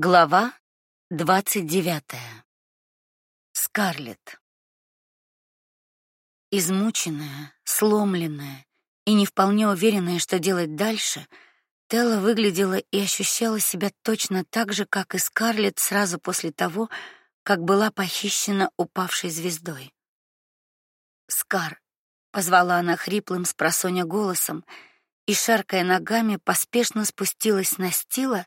Глава двадцать девятая. Скарлетт. Измученная, сломленная и не вполне уверенная, что делать дальше, Телла выглядела и ощущала себя точно так же, как и Скарлетт сразу после того, как была похищена упавшей звездой. "Скар", позвала она хриплым с голосом и шаркая ногами поспешно спустилась на стила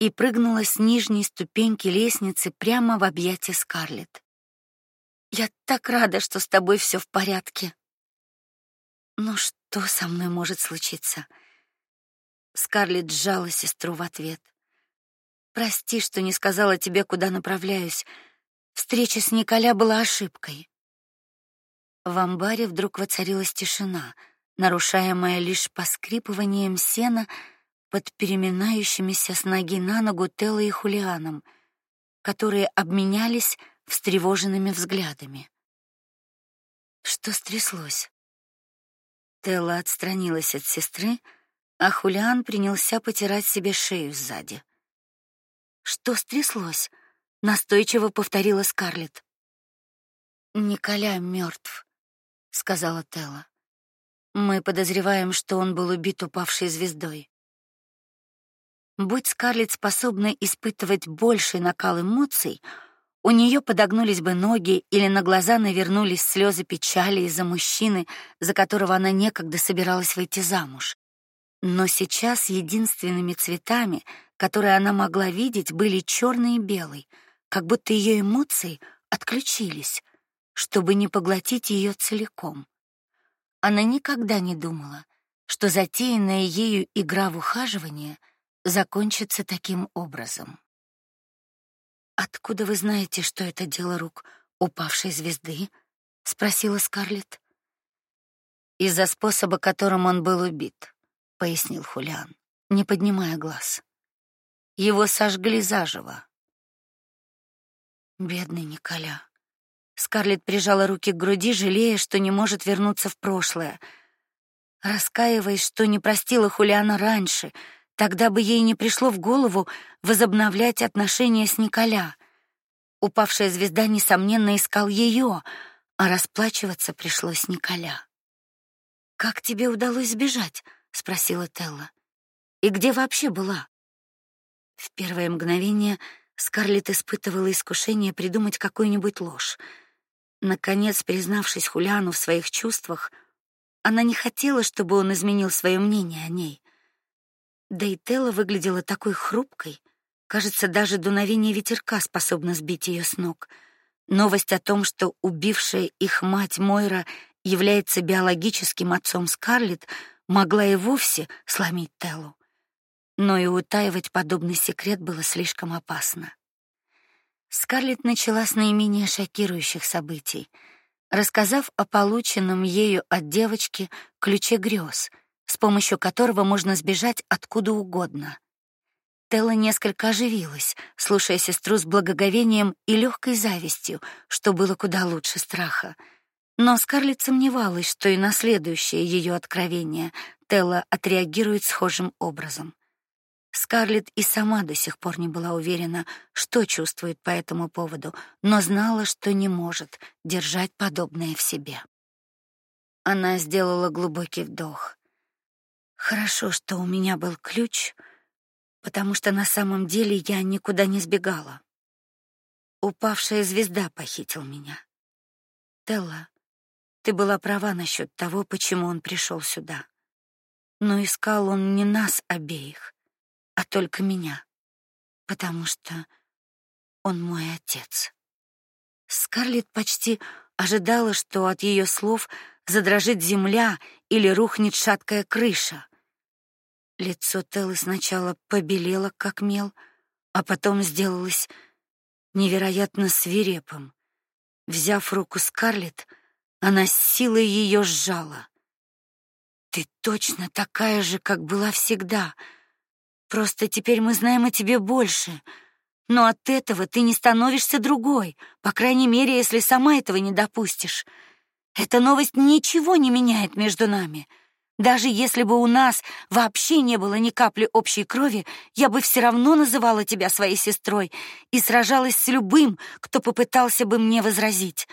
и прыгнула с нижней ступеньки лестницы прямо в объятия Скарлетт. Я так рада, что с тобой все в порядке. Но что со мной может случиться? Скарлетт сжала сестру в ответ. Прости, что не сказала тебе, куда направляюсь. Встреча с Николя была ошибкой. В амбаре вдруг воцарилась тишина, нарушаемая лишь поскрипыванием сена под переминающимися с ноги на ногу Теллой и Хулианом, которые обменялись встревоженными взглядами. Что стряслось? Телла отстранилась от сестры, а Хулиан принялся потирать себе шею сзади. Что стряслось? настойчиво повторила Скарлетт. Николя мертв, сказала Телла. Мы подозреваем, что он был убит упавшей звездой. Будь Скарлетт способна испытывать больший накал эмоций, у нее подогнулись бы ноги или на глаза навернулись слезы печали из-за мужчины, за которого она некогда собиралась выйти замуж. Но сейчас единственными цветами, которые она могла видеть, были черный и белый, как будто ее эмоции отключились, чтобы не поглотить ее целиком. Она никогда не думала, что затеянная ею игра в ухаживание — закончится таким образом. Откуда вы знаете, что это дело рук упавшей звезды? спросила Скарлетт. Из-за способа, которым он был убит, пояснил Хулиан, не поднимая глаз. Его сожгли заживо. Бедный Николя. Скарлетт прижала руки к груди, жалея, что не может вернуться в прошлое, раскаиваясь, что не простила Хулиана раньше, Тогда бы ей не пришло в голову возобновлять отношения с Николя. Упавшая звезда несомненно искал ее, а расплачиваться пришлось Николя. Как тебе удалось сбежать? спросила Телла. И где вообще была? В первое мгновение Скарлетт испытывала искушение придумать какую-нибудь ложь. Наконец, признавшись Хулиану в своих чувствах, она не хотела, чтобы он изменил свое мнение о ней. Да и Телла выглядела такой хрупкой, кажется, даже дуновение ветерка способно сбить ее с ног. Новость о том, что убившая их мать Мойра является биологическим отцом Скарлетт, могла и вовсе сломить Теллу. Но и утаивать подобный секрет было слишком опасно. Скарлетт начала с наименее шокирующих событий, рассказав о полученном ею от девочки ключе грез, с помощью которого можно сбежать откуда угодно. Телла несколько оживилась, слушая сестру с благоговением и легкой завистью, что было куда лучше страха. Но Скарлетт сомневалась, что и на следующее ее откровение Телла отреагирует схожим образом. Скарлетт и сама до сих пор не была уверена, что чувствует по этому поводу, но знала, что не может держать подобное в себе. Она сделала глубокий вдох. Хорошо, что у меня был ключ, потому что на самом деле я никуда не сбегала. Упавшая звезда похитил меня. Телла, ты была права насчет того, почему он пришел сюда. Но искал он не нас обеих, а только меня, потому что он мой отец. Скарлетт почти ожидала, что от ее слов задрожит земля или рухнет шаткая крыша. Лицо Теллы сначала побелело, как мел, а потом сделалось невероятно свирепым. Взяв руку Скарлетт, она с силой ее сжала. Ты точно такая же, как была всегда. Просто теперь мы знаем о тебе больше. Но от этого ты не становишься другой, по крайней мере, если сама этого не допустишь. Эта новость ничего не меняет между нами. Даже если бы у нас вообще не было ни капли общей крови, я бы все равно называла тебя своей сестрой и сражалась с любым, кто попытался бы мне возразить.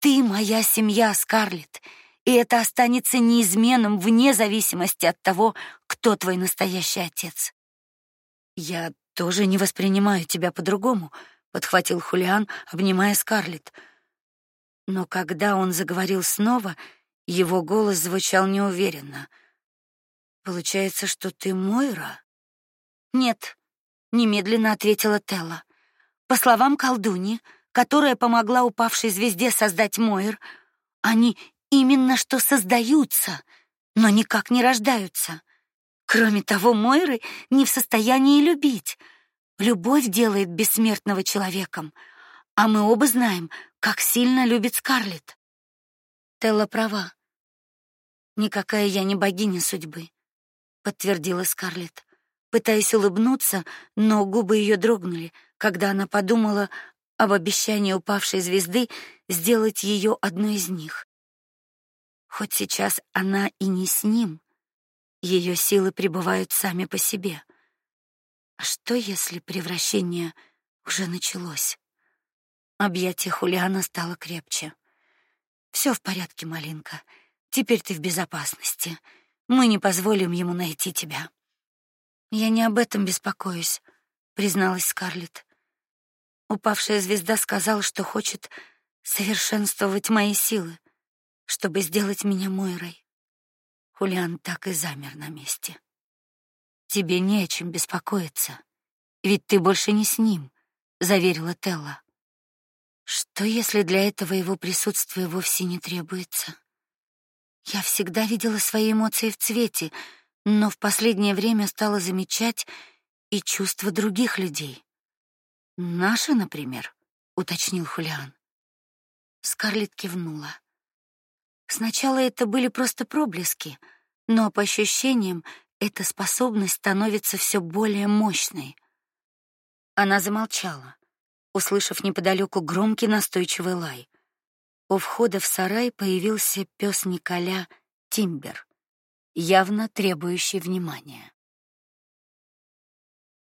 Ты моя семья, Скарлетт, и это останется неизменным вне зависимости от того, кто твой настоящий отец. Я тоже не воспринимаю тебя по-другому, подхватил Хулиан, обнимая Скарлетт. Но когда он заговорил снова, его голос звучал неуверенно. Получается, что ты Мойра? Нет, немедленно ответила Телла. По словам колдуни, которая помогла упавшей звезде создать Мойр, они именно что создаются, но никак не рождаются. Кроме того, Мойры не в состоянии любить. Любовь делает бессмертного человеком, а мы оба знаем, как сильно любит Скарлетт. Телла права. Никакая я не богиня судьбы, подтвердила Скарлетт, пытаясь улыбнуться, но губы ее дрогнули, когда она подумала об обещании упавшей звезды сделать ее одной из них. Хоть сейчас она и не с ним, ее силы пребывают сами по себе. А что если превращение уже началось? Объятие Хулиана стало крепче. Все в порядке, малинка. Теперь ты в безопасности. Мы не позволим ему найти тебя. Я не об этом беспокоюсь, призналась Скарлетт. Упавшая звезда сказал, что хочет совершенствовать мои силы чтобы сделать меня Мойрой. Хулиан так и замер на месте. Тебе не о чем беспокоиться, ведь ты больше не с ним, заверила Телла. Что если для этого его присутствие вовсе не требуется? Я всегда видела свои эмоции в цвете, но в последнее время стала замечать и чувства других людей. Наши, например, уточнил Хулиан. Скарлетт кивнула. Сначала это были просто проблески, но по ощущениям эта способность становится все более мощной. Она замолчала, услышав неподалеку громкий настойчивый лай. У входа в сарай появился пес Николя Тимбер, явно требующий внимания.